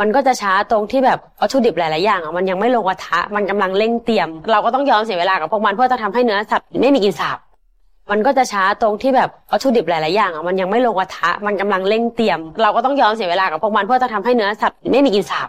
มันก็จะช้าตรงที่แบบวัตถุดิบหลาย ๆ อย่างอะมันยังไม่ลงกระทะมันกำลังเร่งเตรียม เราก็ต้องยอมเสียเวลากับพวกมันเพื่อจะทำให้เนื้อสัตว์ไม่มีกลิ่นสาบมันก็จะช้าตรงที่แบบวัตถุดิบหลาย ๆ อย่างอะมันยังไม่ลงกระทะมันกำลังเร่งเตรียม เราก็ต้องยอมเสียเวลากับพวกมันเพื่อจะทำให้เนื้อสัตว์ไม่มีกลิ่นสาบ